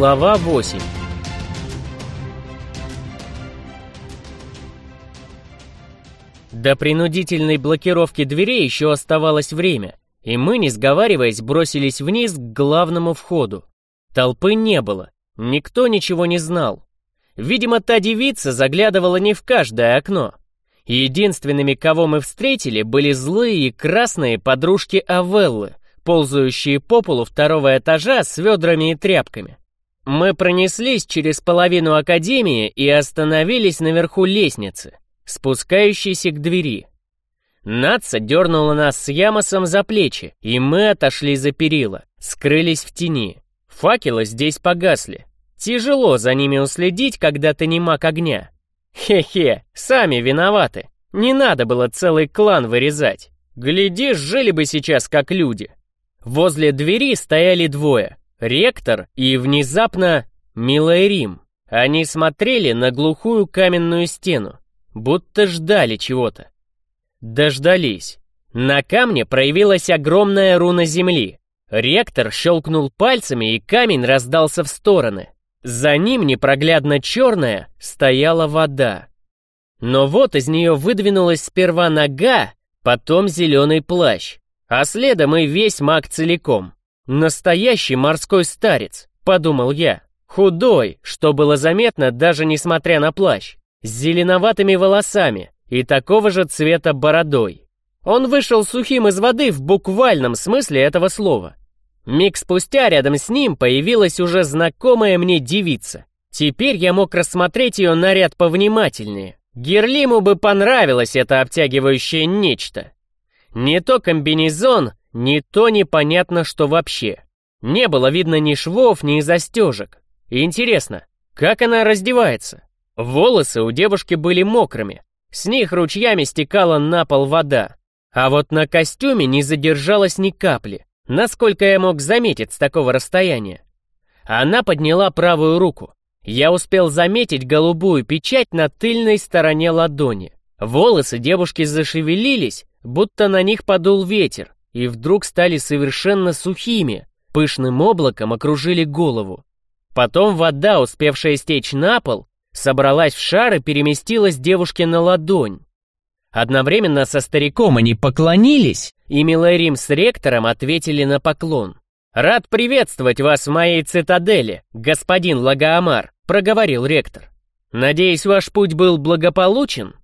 Глава 8 До принудительной блокировки дверей еще оставалось время, и мы, не сговариваясь, бросились вниз к главному входу. Толпы не было, никто ничего не знал. Видимо, та девица заглядывала не в каждое окно. Единственными, кого мы встретили, были злые и красные подружки Авеллы, ползающие по полу второго этажа с ведрами и тряпками. Мы пронеслись через половину академии и остановились наверху лестницы, спускающейся к двери. Натса дернула нас с Ямосом за плечи, и мы отошли за перила, скрылись в тени. Факелы здесь погасли. Тяжело за ними уследить, когда ты не маг огня. Хе-хе, сами виноваты. Не надо было целый клан вырезать. Глядишь, жили бы сейчас как люди. Возле двери стояли двое. Ректор и внезапно Милая Рим. Они смотрели на глухую каменную стену, будто ждали чего-то. Дождались. На камне проявилась огромная руна земли. Ректор щелкнул пальцами, и камень раздался в стороны. За ним непроглядно черная стояла вода. Но вот из нее выдвинулась сперва нога, потом зеленый плащ, а следом и весь маг целиком. Настоящий морской старец, подумал я. Худой, что было заметно даже несмотря на плащ, с зеленоватыми волосами и такого же цвета бородой. Он вышел сухим из воды в буквальном смысле этого слова. Миг спустя рядом с ним появилась уже знакомая мне девица. Теперь я мог рассмотреть ее наряд повнимательнее. Герлиму бы понравилось это обтягивающее нечто. Не то комбинезон, не то непонятно что вообще. Не было видно ни швов, ни застежек. интересно, как она раздевается? Волосы у девушки были мокрыми. С них ручьями стекала на пол вода. А вот на костюме не задержалось ни капли, насколько я мог заметить с такого расстояния. Она подняла правую руку. Я успел заметить голубую печать на тыльной стороне ладони. Волосы девушки зашевелились, будто на них подул ветер, и вдруг стали совершенно сухими, пышным облаком окружили голову. Потом вода, успевшая стечь на пол, собралась в шар и переместилась девушке на ладонь. Одновременно со стариком они поклонились, и Милэрим с ректором ответили на поклон. «Рад приветствовать вас в моей цитадели, господин Лагоамар», — проговорил ректор. «Надеюсь, ваш путь был благополучен?»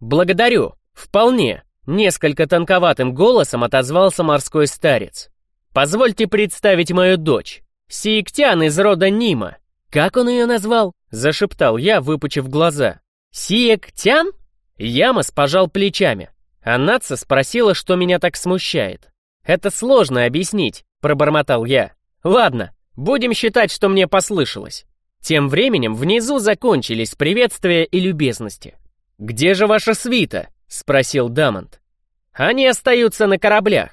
«Благодарю, вполне», — несколько тонковатым голосом отозвался морской старец. «Позвольте представить мою дочь, Сиектян из рода Нима». «Как он ее назвал?» — зашептал я, выпучив глаза. «Сиектян?» Ямос пожал плечами, а спросила, что меня так смущает. «Это сложно объяснить», — пробормотал я. «Ладно, будем считать, что мне послышалось». Тем временем внизу закончились приветствия и любезности. «Где же ваша свита?» — спросил Дамонт. «Они остаются на кораблях.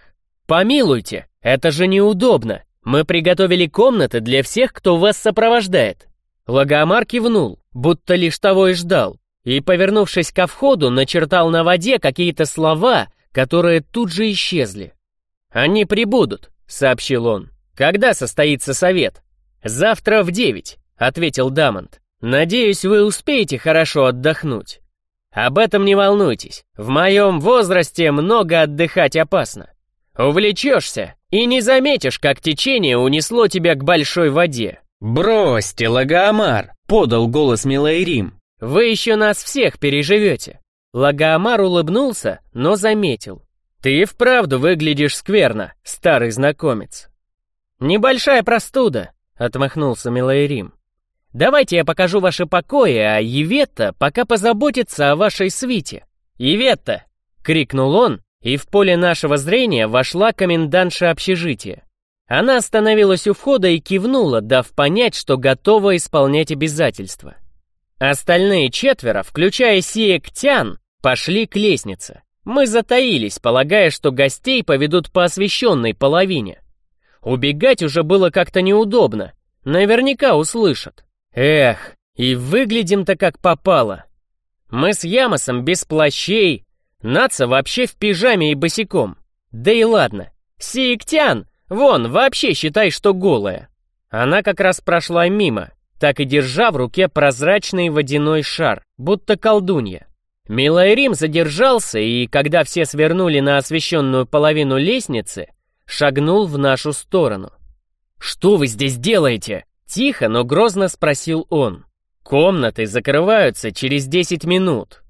Помилуйте, это же неудобно. Мы приготовили комнаты для всех, кто вас сопровождает». Лагомар кивнул, будто лишь того и ждал, и, повернувшись ко входу, начертал на воде какие-то слова, которые тут же исчезли. «Они прибудут», — сообщил он. «Когда состоится совет?» «Завтра в девять», — ответил Дамонт. «Надеюсь, вы успеете хорошо отдохнуть». «Об этом не волнуйтесь. В моем возрасте много отдыхать опасно. Увлечешься и не заметишь, как течение унесло тебя к большой воде». «Бросьте, Лагоамар!» — подал голос Милайрим. «Вы еще нас всех переживете». Лагоамар улыбнулся, но заметил. «Ты вправду выглядишь скверно, старый знакомец». «Небольшая простуда», — отмахнулся Милайрим. «Давайте я покажу ваши покои, а Еветта пока позаботится о вашей свите». «Еветта!» — крикнул он, и в поле нашего зрения вошла комендантша общежития. Она остановилась у входа и кивнула, дав понять, что готова исполнять обязательства. Остальные четверо, включая Сиектян, пошли к лестнице. Мы затаились, полагая, что гостей поведут по освещенной половине. Убегать уже было как-то неудобно. Наверняка услышат. Эх, и выглядим-то как попало. Мы с Ямосом без плащей, Наца вообще в пижаме и босиком. Да и ладно. Сиектян, вон, вообще считай, что голая. Она как раз прошла мимо, так и держа в руке прозрачный водяной шар, будто колдунья. Милайрим задержался и, когда все свернули на освещенную половину лестницы, шагнул в нашу сторону. «Что вы здесь делаете?» Тихо, но грозно спросил он. «Комнаты закрываются через десять минут».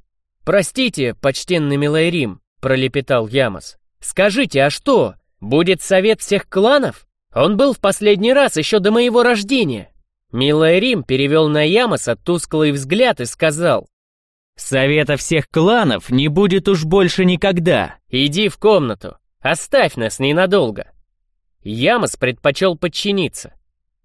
«Простите, почтенный Милайрим», — пролепетал Ямос. «Скажите, а что, будет совет всех кланов? Он был в последний раз еще до моего рождения». Милайрим перевел на Ямоса тусклый взгляд и сказал. «Совета всех кланов не будет уж больше никогда. Иди в комнату, оставь нас ненадолго». Ямос предпочел подчиниться.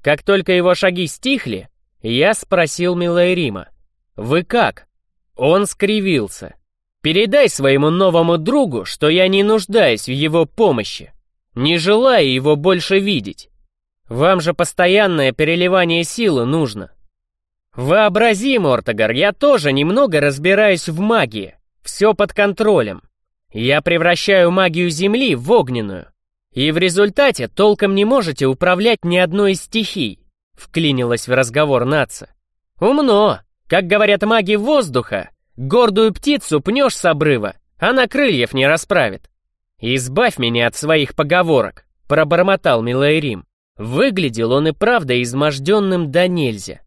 Как только его шаги стихли, я спросил Милайрима, «Вы как?» Он скривился. «Передай своему новому другу, что я не нуждаюсь в его помощи, не желаю его больше видеть. Вам же постоянное переливание силы нужно. Вообрази, Мортогар, я тоже немного разбираюсь в магии, все под контролем. Я превращаю магию Земли в огненную, и в результате толком не можете управлять ни одной из стихий, вклинилась в разговор наца. Умно, как говорят маги воздуха, гордую птицу пнешь с обрыва, она крыльев не расправит. Избавь меня от своих поговорок, пробормотал Милайрим. Выглядел он и правда изможденным до нельзя.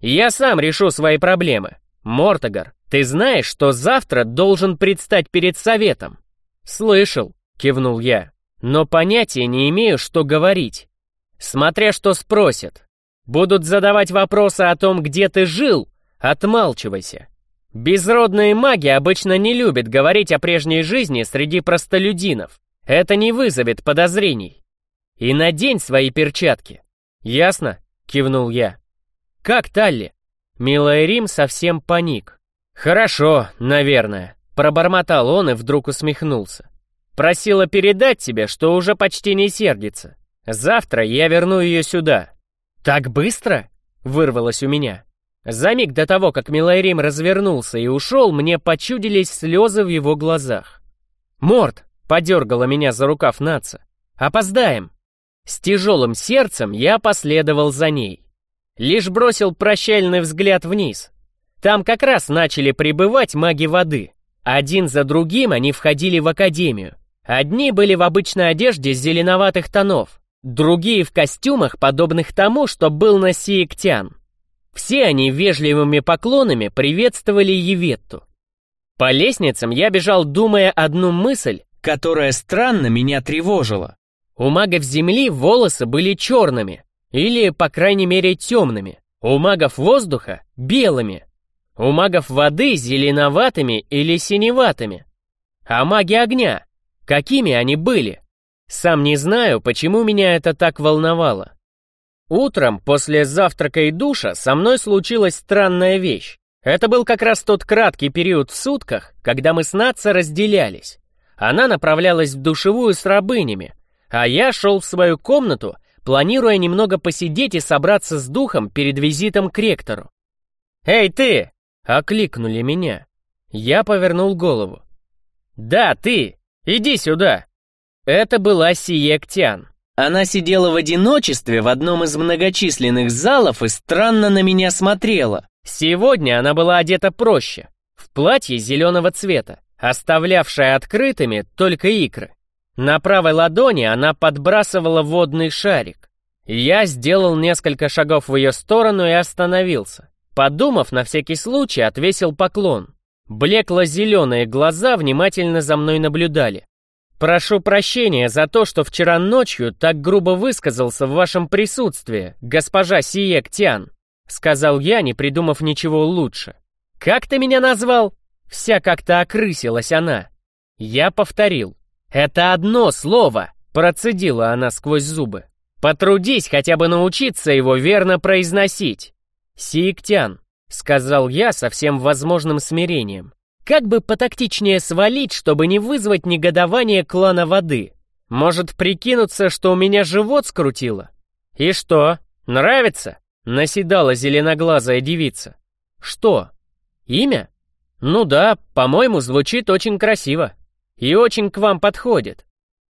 Я сам решу свои проблемы. Мортогар, ты знаешь, что завтра должен предстать перед советом? Слышал, кивнул я но понятия не имею, что говорить. Смотря что спросят. Будут задавать вопросы о том, где ты жил, отмалчивайся. Безродные маги обычно не любят говорить о прежней жизни среди простолюдинов. Это не вызовет подозрений. И надень свои перчатки. Ясно? Кивнул я. Как Талли? Милая Рим совсем паник. Хорошо, наверное. Пробормотал он и вдруг усмехнулся. Просила передать тебе, что уже почти не сердится. Завтра я верну ее сюда». «Так быстро?» — вырвалось у меня. За миг до того, как Милайрим развернулся и ушел, мне почудились слезы в его глазах. «Морд!» — подергала меня за рукав наца. «Опоздаем!» С тяжелым сердцем я последовал за ней. Лишь бросил прощальный взгляд вниз. Там как раз начали прибывать маги воды. Один за другим они входили в академию. Одни были в обычной одежде зеленоватых тонов, другие в костюмах, подобных тому, что был на Сиектян. Все они вежливыми поклонами приветствовали Еветту. По лестницам я бежал, думая одну мысль, которая странно меня тревожила. У магов Земли волосы были черными, или, по крайней мере, темными. У магов воздуха — белыми. У магов воды — зеленоватыми или синеватыми. А маги огня Какими они были? Сам не знаю, почему меня это так волновало. Утром, после завтрака и душа, со мной случилась странная вещь. Это был как раз тот краткий период в сутках, когда мы с Натса разделялись. Она направлялась в душевую с рабынями, а я шел в свою комнату, планируя немного посидеть и собраться с духом перед визитом к ректору. «Эй, ты!» — окликнули меня. Я повернул голову. «Да, ты!» Иди сюда!» Это была Сиектян. Она сидела в одиночестве в одном из многочисленных залов и странно на меня смотрела. Сегодня она была одета проще, в платье зеленого цвета, оставлявшее открытыми только икры. На правой ладони она подбрасывала водный шарик. Я сделал несколько шагов в ее сторону и остановился. Подумав, на всякий случай отвесил поклон. Блекло-зеленые глаза внимательно за мной наблюдали. «Прошу прощения за то, что вчера ночью так грубо высказался в вашем присутствии, госпожа Сиек Тян», сказал я, не придумав ничего лучше. «Как ты меня назвал?» Вся как-то окрысилась она. Я повторил. «Это одно слово», процедила она сквозь зубы. «Потрудись хотя бы научиться его верно произносить». «Сиектян», — сказал я со всем возможным смирением. «Как бы потактичнее свалить, чтобы не вызвать негодование клана воды? Может, прикинуться, что у меня живот скрутило?» «И что, нравится?» — наседала зеленоглазая девица. «Что? Имя? Ну да, по-моему, звучит очень красиво. И очень к вам подходит.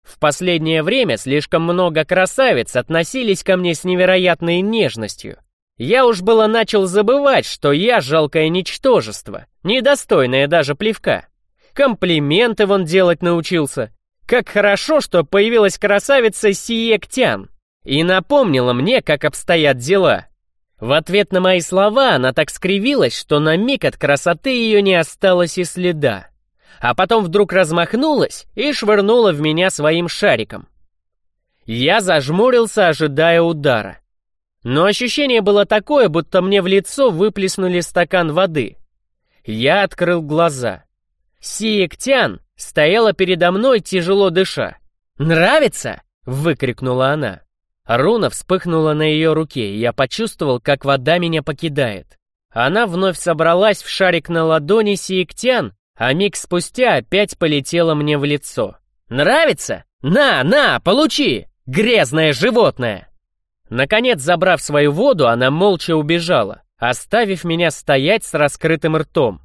В последнее время слишком много красавиц относились ко мне с невероятной нежностью. Я уж было начал забывать, что я жалкое ничтожество, недостойное даже плевка. Комплименты вон делать научился. Как хорошо, что появилась красавица Сиектян и напомнила мне, как обстоят дела. В ответ на мои слова она так скривилась, что на миг от красоты ее не осталось и следа. А потом вдруг размахнулась и швырнула в меня своим шариком. Я зажмурился, ожидая удара. Но ощущение было такое, будто мне в лицо выплеснули стакан воды. Я открыл глаза. Сиектян стояла передо мной, тяжело дыша. «Нравится?» — выкрикнула она. Руна вспыхнула на ее руке, и я почувствовал, как вода меня покидает. Она вновь собралась в шарик на ладони Сиектян, а миг спустя опять полетела мне в лицо. «Нравится? На, на, получи! Грязное животное!» Наконец, забрав свою воду, она молча убежала, оставив меня стоять с раскрытым ртом.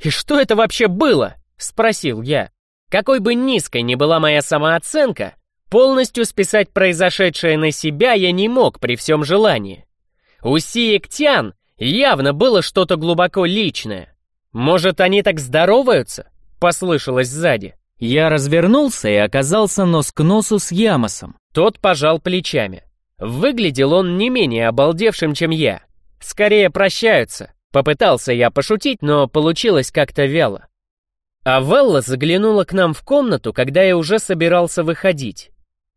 «И что это вообще было?» — спросил я. Какой бы низкой ни была моя самооценка, Полностью списать произошедшее на себя я не мог при всем желании. У Сиектян явно было что-то глубоко личное. Может, они так здороваются? Послышалось сзади. Я развернулся и оказался нос к носу с Ямосом. Тот пожал плечами. Выглядел он не менее обалдевшим, чем я. Скорее прощаются. Попытался я пошутить, но получилось как-то вяло. А Велла заглянула к нам в комнату, когда я уже собирался выходить.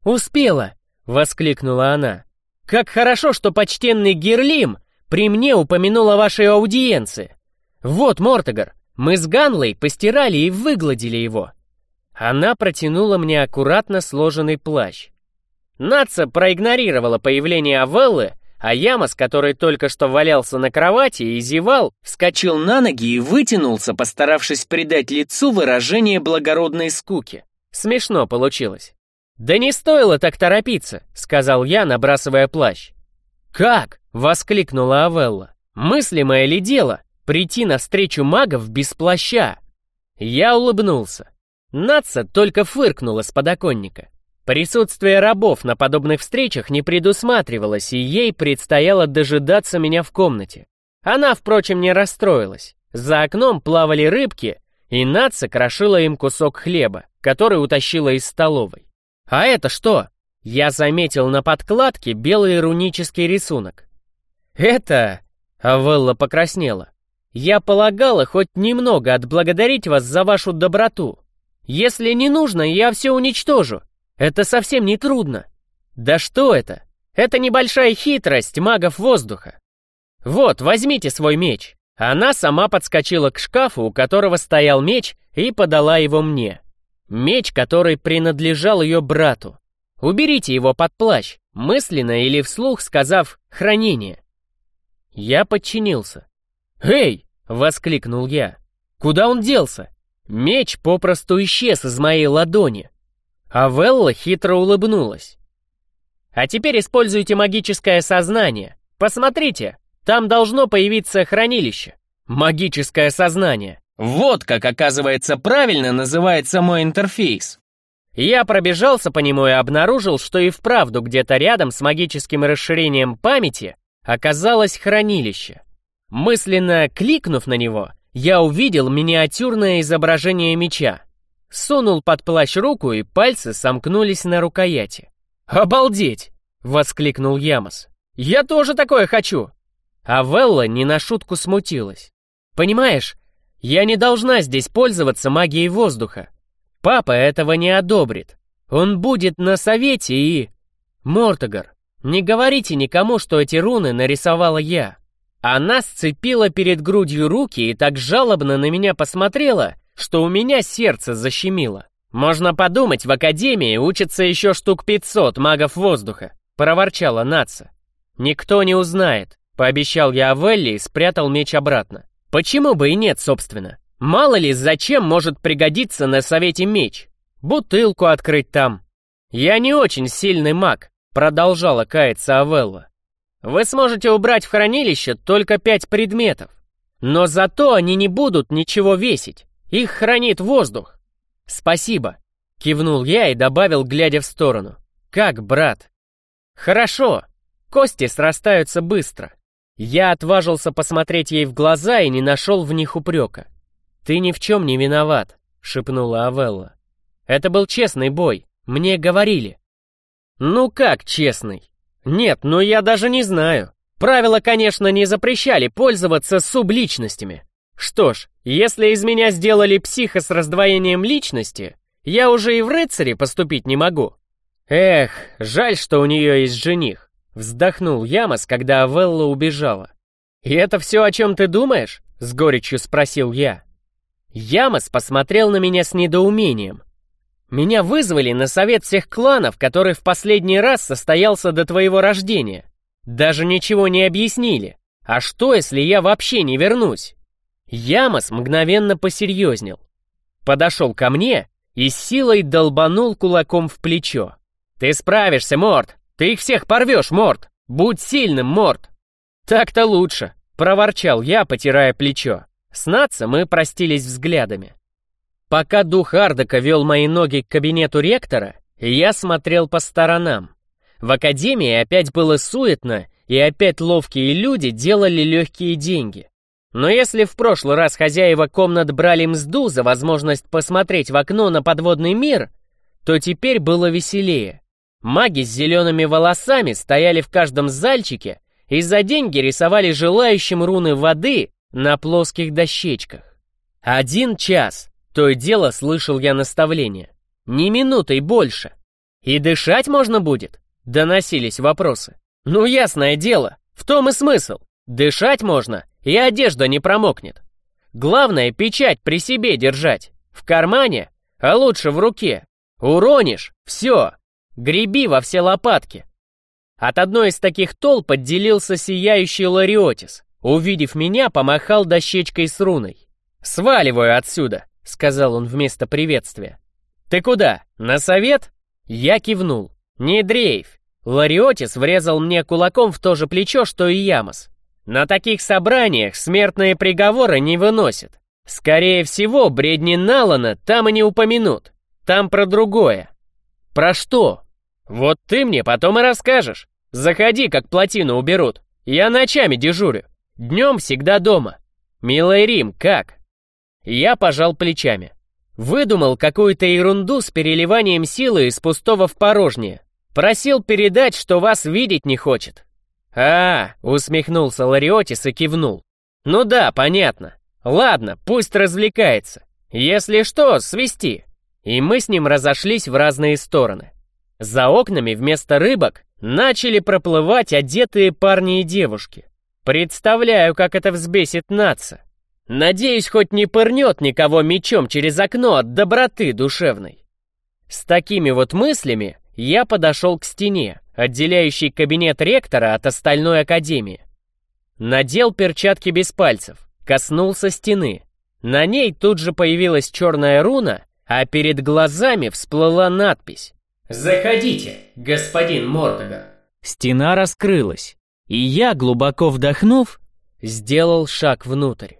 «Успела!» — воскликнула она. «Как хорошо, что почтенный Герлим при мне упомянул о вашей аудиенции. Вот, Мортогар, мы с Ганлой постирали и выгладили его». Она протянула мне аккуратно сложенный плащ. Наца проигнорировала появление Авеллы, а Ямос, который только что валялся на кровати и зевал, вскочил на ноги и вытянулся, постаравшись придать лицу выражение благородной скуки. Смешно получилось. «Да не стоило так торопиться», — сказал я, набрасывая плащ. «Как?» — воскликнула Авелла. «Мыслимое ли дело прийти навстречу магов без плаща?» Я улыбнулся. Наца только фыркнула с подоконника. Присутствие рабов на подобных встречах не предусматривалось, и ей предстояло дожидаться меня в комнате. Она, впрочем, не расстроилась. За окном плавали рыбки, и Наца крошила им кусок хлеба, который утащила из столовой. «А это что?» Я заметил на подкладке белый рунический рисунок. «Это...» — Авелла покраснела. «Я полагала хоть немного отблагодарить вас за вашу доброту. Если не нужно, я все уничтожу. Это совсем не трудно. Да что это? Это небольшая хитрость магов воздуха. Вот, возьмите свой меч». Она сама подскочила к шкафу, у которого стоял меч, и подала его мне. Меч, который принадлежал ее брату. Уберите его под плащ, мысленно или вслух сказав «хранение». Я подчинился. «Эй!» — воскликнул я. «Куда он делся?» Меч попросту исчез из моей ладони. А Велла хитро улыбнулась. «А теперь используйте магическое сознание. Посмотрите, там должно появиться хранилище. Магическое сознание. Вот как, оказывается, правильно называется мой интерфейс. Я пробежался по нему и обнаружил, что и вправду где-то рядом с магическим расширением памяти оказалось хранилище. Мысленно кликнув на него, я увидел миниатюрное изображение меча. Сунул под плащ руку, и пальцы сомкнулись на рукояти. «Обалдеть!» — воскликнул Ямос. «Я тоже такое хочу!» А Велла не на шутку смутилась. «Понимаешь, я не должна здесь пользоваться магией воздуха. Папа этого не одобрит. Он будет на совете и... Мортогар, не говорите никому, что эти руны нарисовала я. Она сцепила перед грудью руки и так жалобно на меня посмотрела, что у меня сердце защемило. Можно подумать, в Академии учатся еще штук 500 магов воздуха, проворчала Наца. Никто не узнает, пообещал я Авелли и спрятал меч обратно. Почему бы и нет, собственно? Мало ли, зачем может пригодиться на совете меч? Бутылку открыть там. Я не очень сильный маг, продолжала каяться Авелла. Вы сможете убрать в хранилище только пять предметов. Но зато они не будут ничего весить. Их хранит воздух. Спасибо. Кивнул я и добавил, глядя в сторону. Как, брат? Хорошо. Кости срастаются быстро. Я отважился посмотреть ей в глаза и не нашел в них упрека. «Ты ни в чем не виноват», — шепнула Авелла. «Это был честный бой, мне говорили». «Ну как честный?» «Нет, ну я даже не знаю. Правила, конечно, не запрещали пользоваться субличностями. Что ж, если из меня сделали психа с раздвоением личности, я уже и в рыцаре поступить не могу. Эх, жаль, что у нее есть жених. Вздохнул Ямос, когда Авелла убежала. «И это все, о чем ты думаешь?» — с горечью спросил я. Ямос посмотрел на меня с недоумением. «Меня вызвали на совет всех кланов, который в последний раз состоялся до твоего рождения. Даже ничего не объяснили. А что, если я вообще не вернусь?» Ямос мгновенно посерьезнел. Подошел ко мне и силой долбанул кулаком в плечо. «Ты справишься, Морд! Ты их всех порвешь, Морд! Будь сильным, Морд!» «Так-то лучше!» — проворчал я, потирая плечо. С Натса мы простились взглядами. Пока дух Ардака вел мои ноги к кабинету ректора, я смотрел по сторонам. В академии опять было суетно, и опять ловкие люди делали легкие деньги. Но если в прошлый раз хозяева комнат брали мзду за возможность посмотреть в окно на подводный мир, то теперь было веселее. Маги с зелеными волосами стояли в каждом зальчике и за деньги рисовали желающим руны воды на плоских дощечках. Один час, то и дело слышал я наставление. Ни минутой больше. И дышать можно будет? Доносились вопросы. Ну, ясное дело, в том и смысл. Дышать можно, и одежда не промокнет. Главное, печать при себе держать. В кармане, а лучше в руке. Уронишь — все. Греби во все лопатки. От одной из таких толп отделился сияющий Лариотис. Увидев меня, помахал дощечкой с руной. «Сваливаю отсюда», — сказал он вместо приветствия. «Ты куда? На совет?» Я кивнул. «Не дрейф». Лариотис врезал мне кулаком в то же плечо, что и Ямос. На таких собраниях смертные приговоры не выносят. Скорее всего, бредни Налана там и не упомянут. Там про другое. Про что? Вот ты мне потом и расскажешь. Заходи, как плотину уберут. Я ночами дежурю. Днем всегда дома. Милый Рим, как? Я пожал плечами. Выдумал какую-то ерунду с переливанием силы из пустого в порожнее. Просил передать, что вас видеть не хочет. «А, — усмехнулся Лариотис и кивнул. «Ну да, понятно. Ладно, пусть развлекается. Если что, свисти». И мы с ним разошлись в разные стороны. За окнами вместо рыбок начали проплывать одетые парни и девушки. Представляю, как это взбесит наца. Надеюсь, хоть не пырнет никого мечом через окно от доброты душевной. С такими вот мыслями я подошел к стене, отделяющей кабинет ректора от остальной академии. Надел перчатки без пальцев, коснулся стены. На ней тут же появилась черная руна, а перед глазами всплыла надпись «Заходите, господин Мордогар». Стена раскрылась, и я, глубоко вдохнув, сделал шаг внутрь.